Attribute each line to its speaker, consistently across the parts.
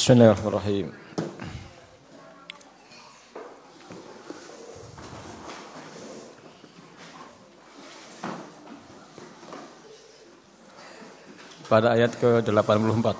Speaker 1: Bismillahirrahmanirrahim. Pada ayat ke-84.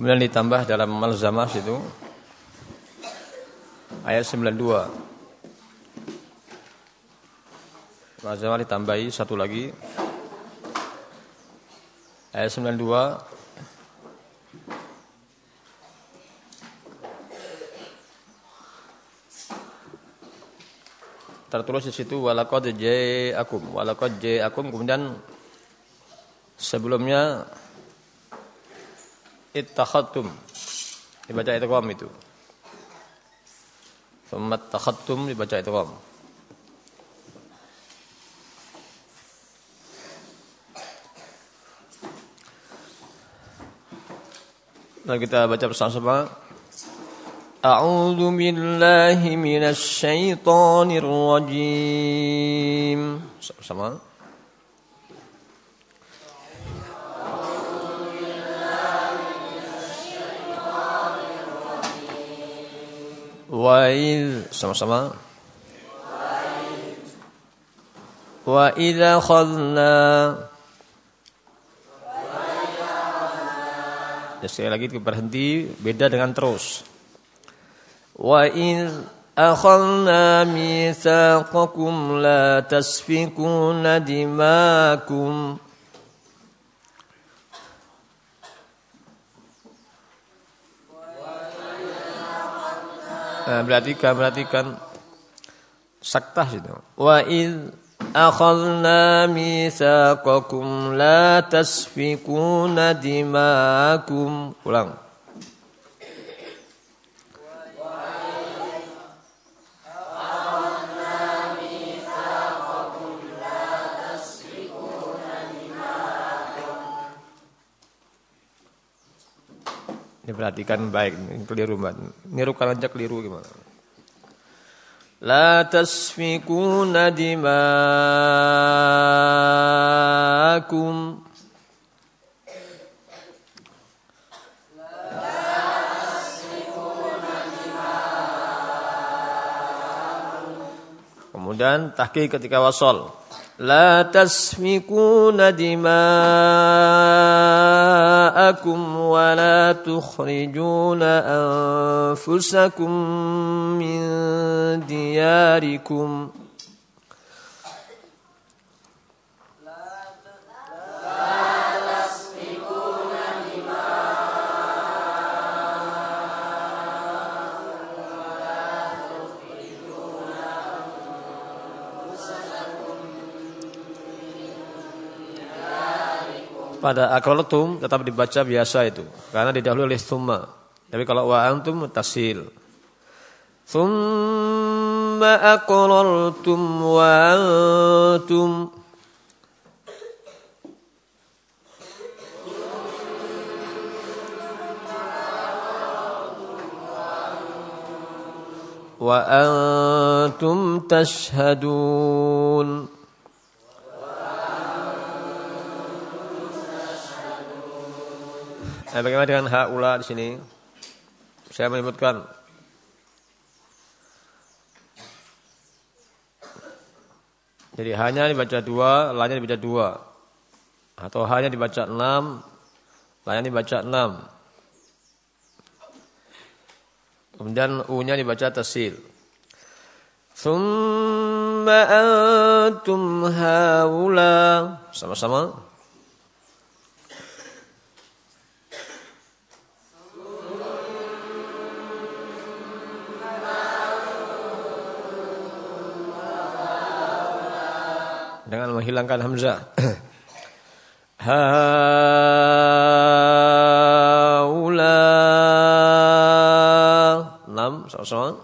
Speaker 1: Kemudian ditambah dalam malzamah situ ayat 92. Mazamah ditambahi satu lagi. Ayat 92 tertulis di situ walaqad ja'akum walaqad ja'akum kemudian sebelumnya ittakhadtum dibaca idgham itu. Thumma ittakhadtum dibaca idgham. Mari kita baca bersama-sama. A'udzu billahi minasy syaithanir rajim. Sama. Wa sama-sama. Wa idza Ya, sekali lagi berhenti beda dengan terus. Wa in akhadna mitsaqakum la tasfikuna dimakum Nah, perhatikan, perhatikan saktah itu. Wa id أخذنا ميثاقكم لا تسفكون دماءكم ulang Ini perhatikan baik, ini keliru banget. Nirukan aja keliru gimana? لا تسفكون دماءكم Kemudian tahqiq ketika wasol. La tasfikuna dima'akum أبناءكم ولا تخرجون أنفسكم من دياركم ۖ pada akrolatum tetap dibaca biasa itu karena didahului oleh thumma. Tapi kalau wa antum tasil. Thumma aqrartum wa antum wa antum tashhadun Nah, bagaimana dengan haula di sini? Saya menyebutkan Jadi hanya dibaca dua, lainnya dibaca dua. Atau hanya dibaca enam, lainnya dibaca enam. Kemudian U-nya dibaca tasil. Summa antum haula. Sama-sama. Dengan menghilangkan hamzah. Haula enam sama-sama.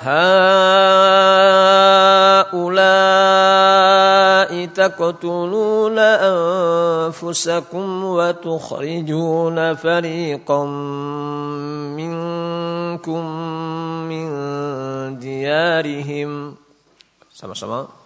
Speaker 1: Haula تقتلون أنفسكم وتخرجون فريقا منكم من ديارهم sama-sama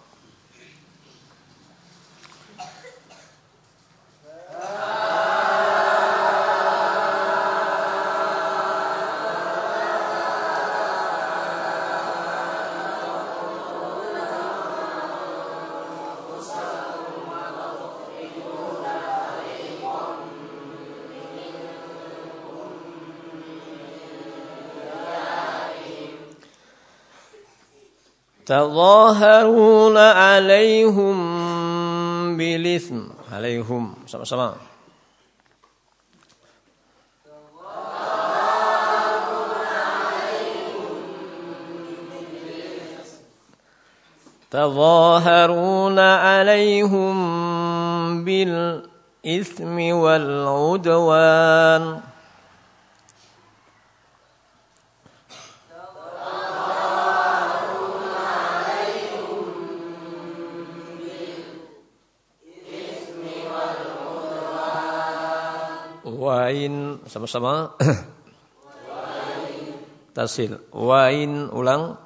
Speaker 1: تظاهرون عليهم بالإثم. عليهم. سمع سمع تظاهرون عليهم بالإثم والعدوان. Wain sama-sama. Tasil. Wain ulang.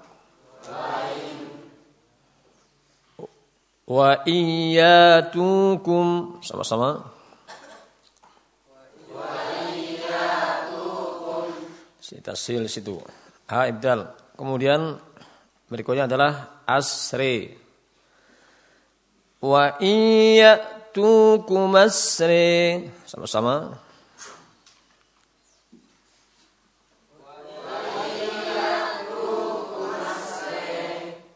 Speaker 1: Wa iyatukum sama-sama. Si tasil situ. Ha ibdal. Kemudian berikutnya adalah asri. Wa iyatukum asri. Sama-sama.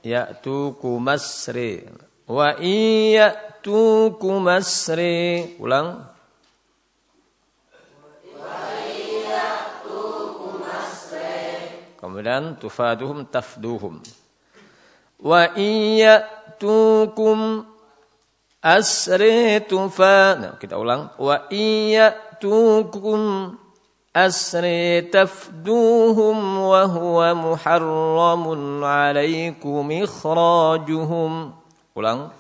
Speaker 1: Ya'tuku masri. Wa iya'tuku masri. Ulang. Kemudian tufaduhum tafduhum. Wa iya'tukum asri tufa nah, kita ulang. Wa iya'tukum أسري تفدوهم وهو محرم عليكم إخراجهم ulang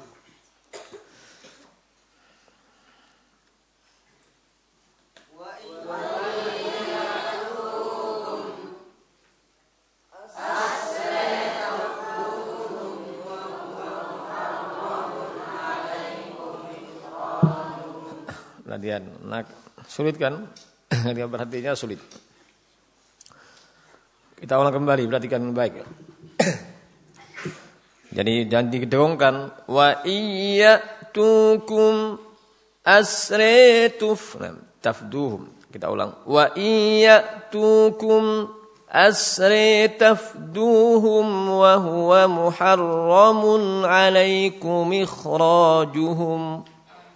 Speaker 1: Latihan, nak sulit kan? Dia perhatinya sulit. Kita ulang kembali, perhatikan baik. Jadi jangan didengungkan wa tukum asretuf tafduhum. Kita ulang wa tukum asretafduhum wa huwa muharramun alaikum ikhrajuhum.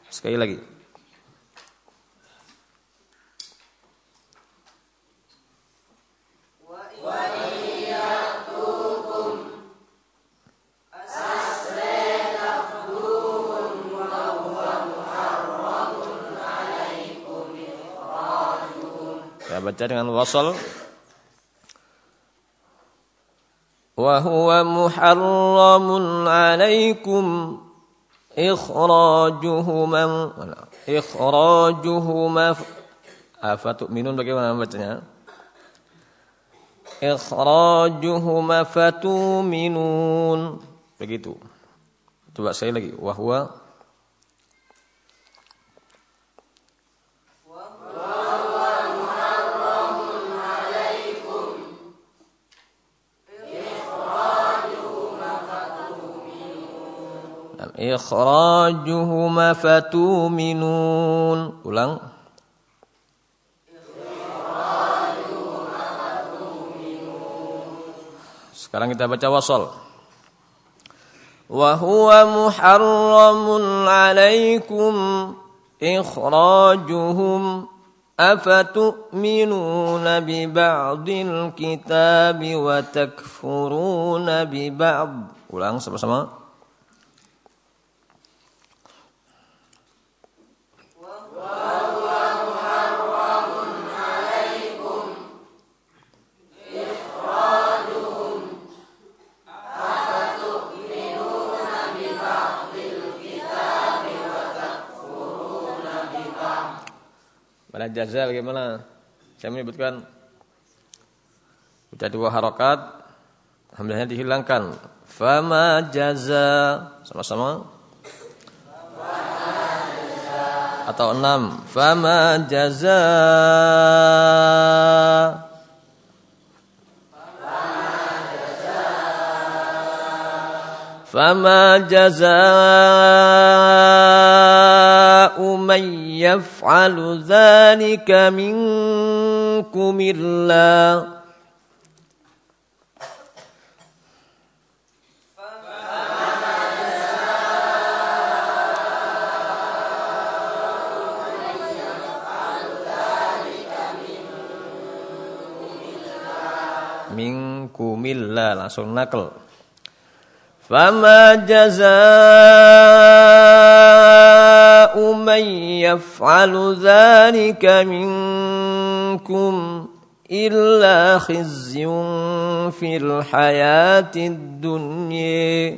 Speaker 1: Sekali lagi. Baca dengan wasal wa huwa muharramun alaikum ikhrajuhuma ikhrajuhuma afatu'minun bagaimana bacanya ikhrajuhuma fatu'minun begitu coba saya lagi wa huwa ikhrajuhuma fatuminun. Ulang. Sekarang kita baca wasal. Wa huwa muharramun alaikum ikhrajuhum afatu'minuna bi ba'dil kitabi wa takfuruna bi ba'd. Ulang sama-sama. jaza bagaimana? Saya menyebutkan sudah dua harokat hamzahnya dihilangkan. Fama jaza sama-sama. Atau enam. Fama jaza. Fama jaza. Fama jaza. Umay يفعل ذلك منكم إلا minkum illa langsung nakal fama jazaa يفعل ذلك منكم إلا خزي في الحياة الدنيا.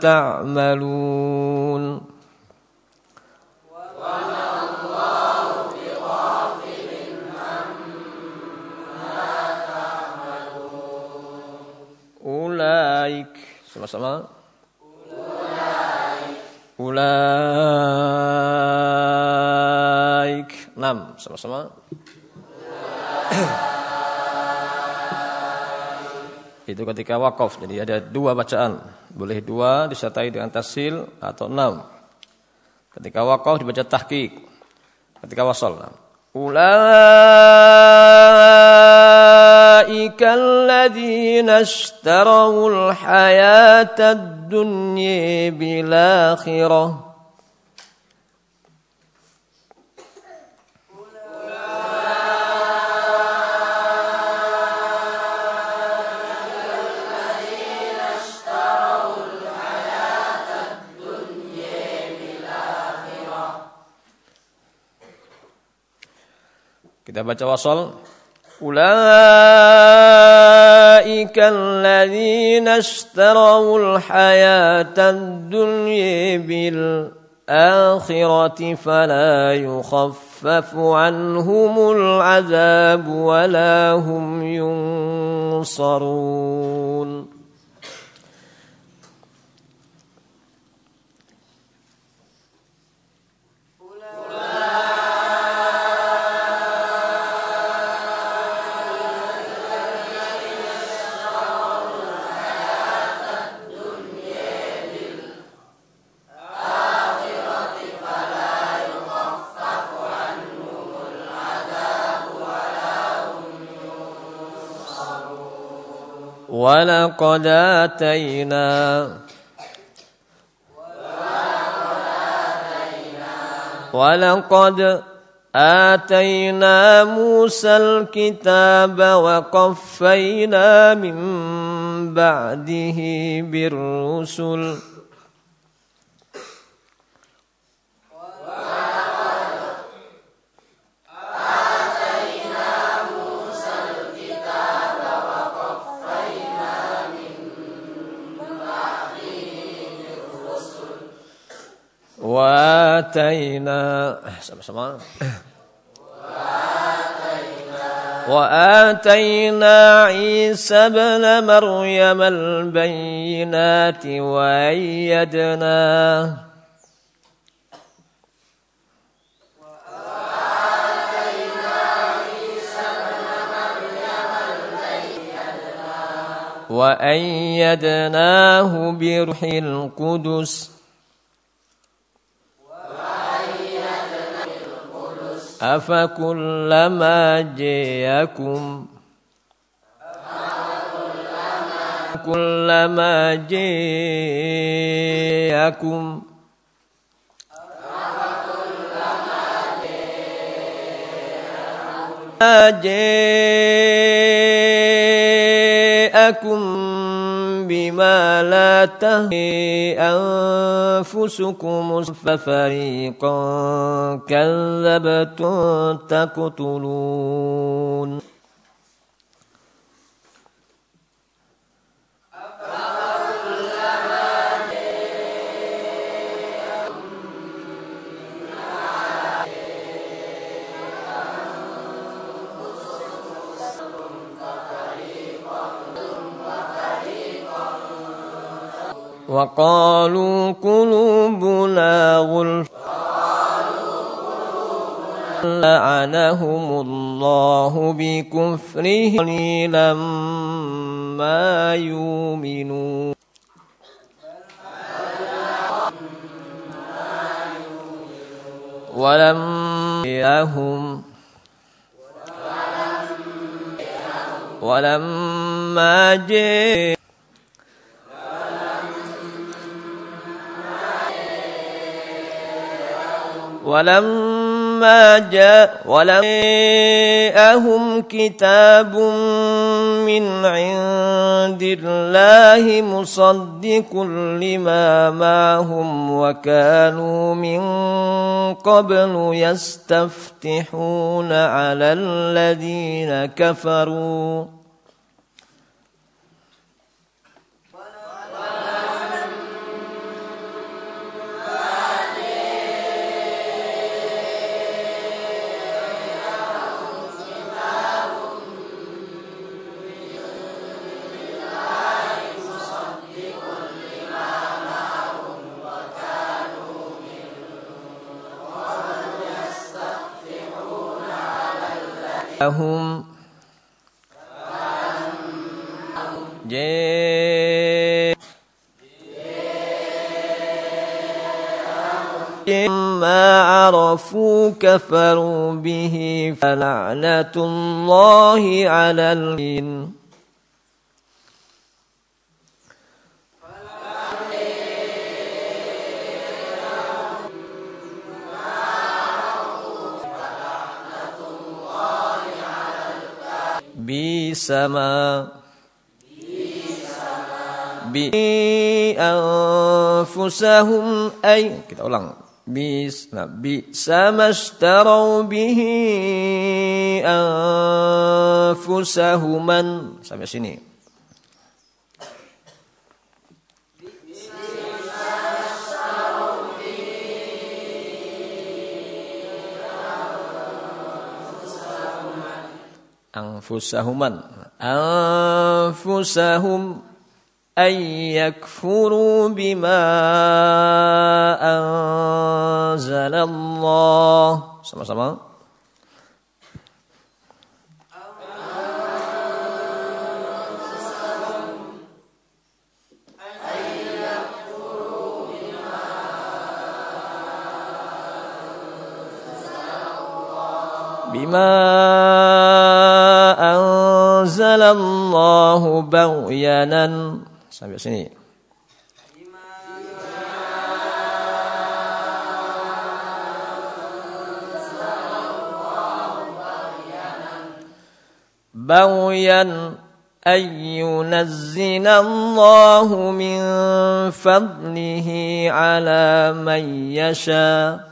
Speaker 1: تعملون Ulaik sama-sama Ulaik enam sama-sama Itu ketika wakaf. Jadi ada dua bacaan. Boleh dua disertai dengan tasil atau enam. Ketika wakaf dibaca tahqiq. Ketika wasal. أولئك الذين اشتروا الحياة الدنيا بالآخرة Kita baca wasal. أولئك الذين اشتروا الحياة الدنيا بالآخرة فلا يخفف عنهم العذاب ولا هم ينصرون أولئك ولقد آتينا ولقد آتينا موسى الكتاب وقفينا من بعده بالرسل وآتينا sama-sama وآتينا عيسى ابن مريم البينات وأيدناه وأيدناه بروح القدس. أفكلما جاءكم كلما جاءكم جاءكم بما لا تهي أنفسكم ففريقا كذبتم تقتلون. وقالوا قلوبنا غلف لعنهم الله بكفره قليلا ما يؤمنون. ولم يهم. ولما جاء ولما جاء جاءهم كتاب من عند الله مصدق لما معهم وكانوا من قبل يستفتحون على الذين كفروا. لهم ما عرفوا كفروا به فلعنة الله على الدين. بسما bi anfusahum ay kita ulang bis nah bi samastarau bihi anfusahuman sampai sini أنفسهما أنفسهم أن يكفروا بما أنزل الله. Sama-sama. Anzalallahu baghyanan sampai sini baghyan أن ينزل الله من فضله على من يشاء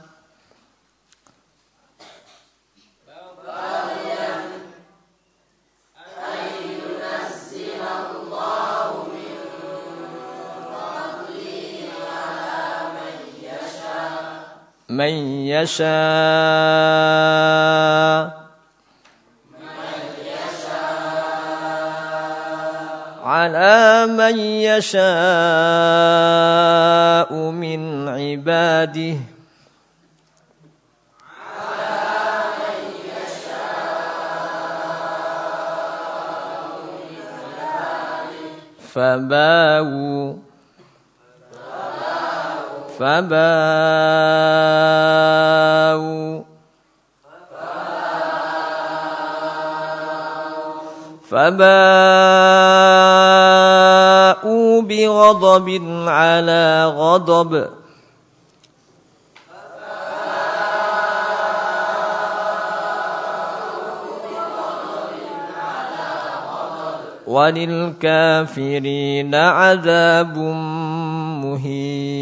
Speaker 1: من يشاء. على من يشاء من عباده. فباوا فباوا فباءوا بغضب على غضب. وللكافرين عذاب مهين.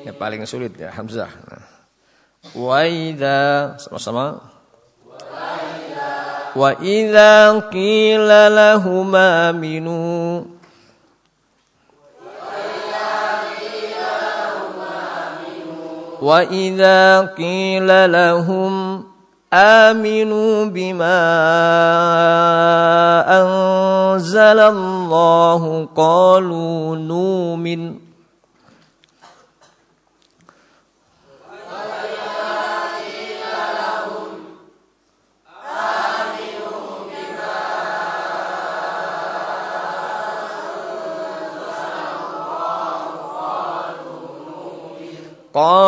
Speaker 1: Ya paling sulit ya Hamzah. Wa idza sama-sama. Wa idza qila lahum aminu وإذا قيل لهم آمنوا بما أنزل الله. قالوا نؤمن. قالوا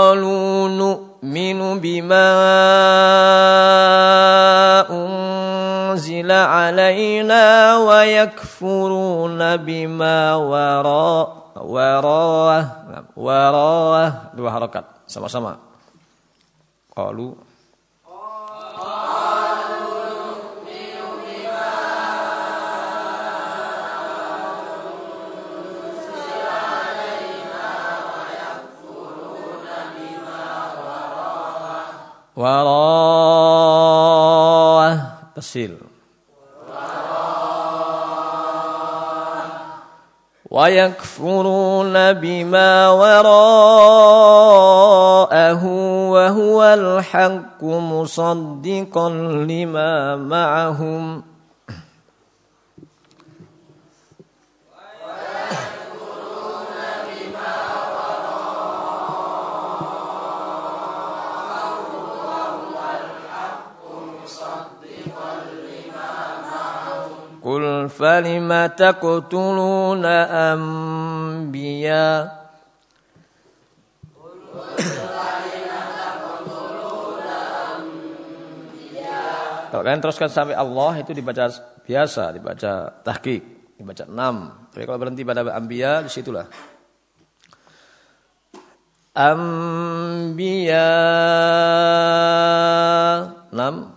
Speaker 1: bima wara wara wara. Dua harokat sama-sama. Qalu. -sama. Warawah ويكفرون بما وراءه وهو الحق مصدقا لما معهم. فلم تقتلون أنبياء Kalau kalian teruskan sampai Allah itu dibaca biasa, dibaca tahqiq, dibaca enam. Tapi kalau berhenti pada ambia, disitulah. Ambia enam.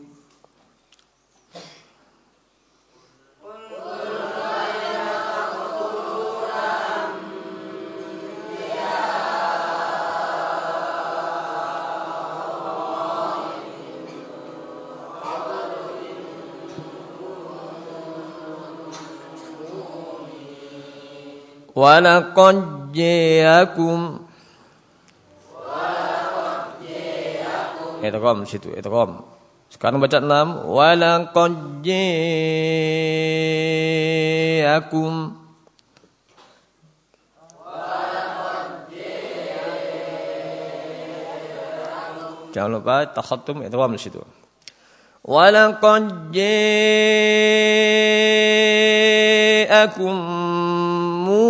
Speaker 1: ولقد جاءكم Itqam situ itqam. Sekarang baca enam. Walaqad ja'akum Jangan lupa takhattum itqam di situ. Walaqad ja'akum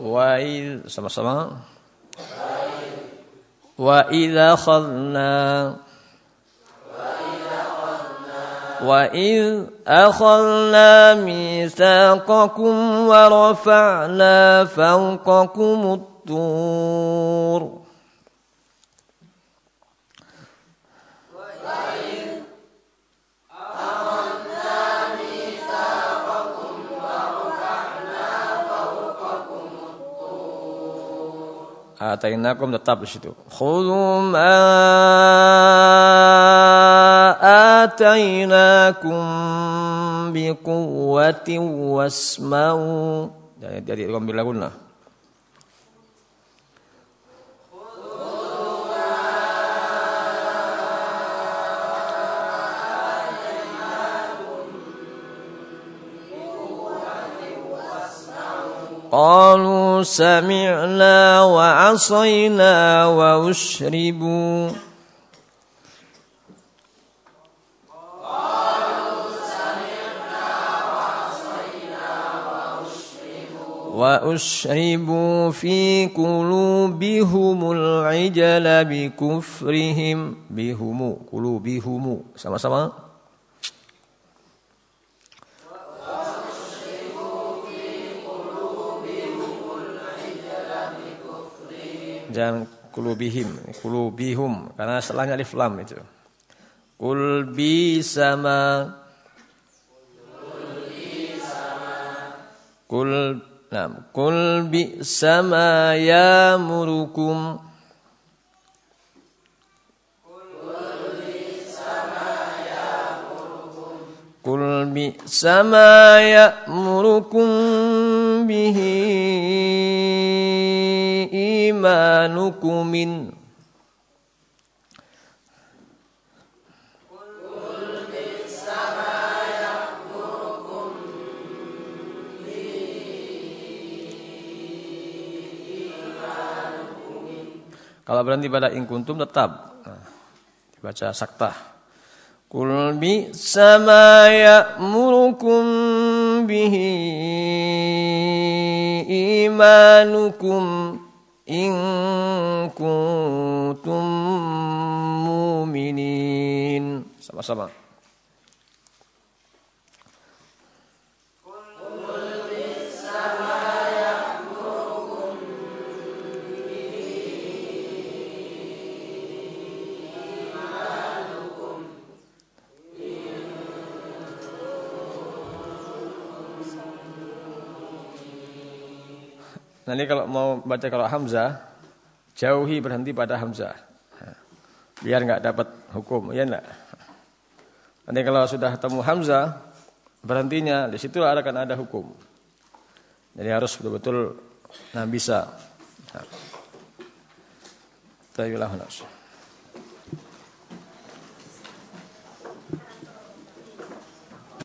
Speaker 1: وإذ سمع سمع وإذا أخذنا وإذ أخذنا ميثاقكم ورفعنا فوقكم الطور. atainakum tetap di situ. Khudhu ma atainakum biquwwatin wasma'u. Jadi dari ambil lagunlah. قالوا سمعنا وعصينا وأشربوا. وأشربوا في قلوبهم العجل بكفرهم بهم قلوبهم sama-sama jangan kulubihim, kulubihum. Karena setelahnya alif lam itu. Kul bi sama. Kul nah, kul bi sama ya murukum. Kul bi sama ya murukum bihi imanukum min Kalau berhenti pada ingkuntum tetap nah, dibaca sakta. Kul bi sama ya'murukum bihi imanukum إن كنتم مؤمنين. Sama-sama Nanti kalau mau baca kalau Hamzah, jauhi berhenti pada Hamzah. Biar nggak dapat hukum, ya enggak? Nanti kalau sudah temu Hamzah, berhentinya di situ akan ada hukum. Jadi harus betul-betul nah bisa. Nah. Tayyulah nafsu.